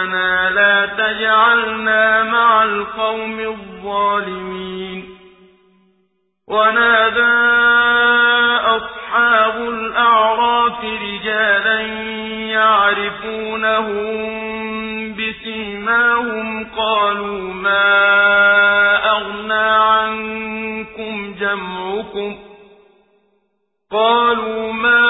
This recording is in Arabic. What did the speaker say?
ربنا لا تجعلنا مع القوم الظالمين. ونادى أصحاب الأعراف رجالا يعرفونهم بسيماهم قالوا ما أغنى عنكم جمعكم؟ قالوا ما